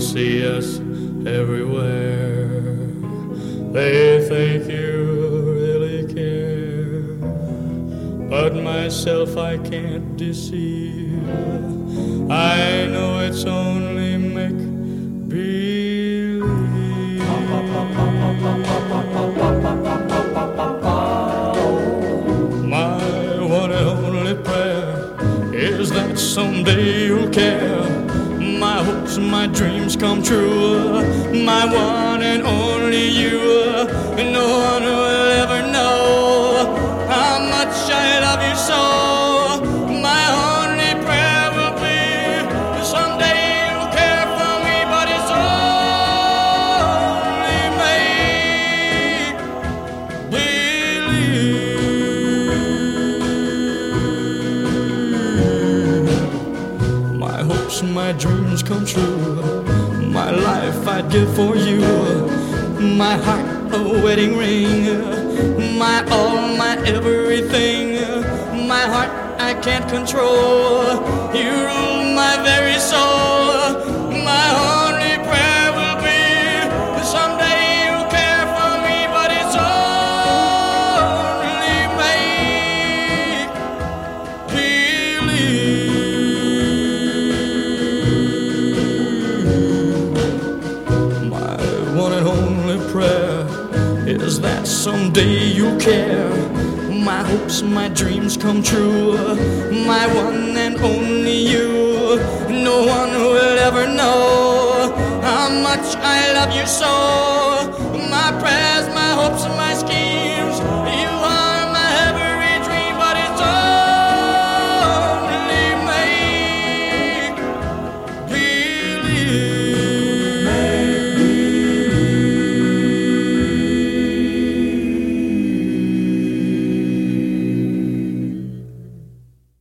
See us everywhere. They think you really care. But myself I can't deceive. I know it's only make believe. My one and only prayer is that someday you'll care. My hopes, my dreams come true. My one My dreams come true. My life I'd give for you. My heart, a wedding ring. My all, my everything. My heart, I can't control. You rule my very is that someday you'll care. My hopes, my dreams come true. My one and only you. No one will ever know how much I love you so. My prayers, my hopes, my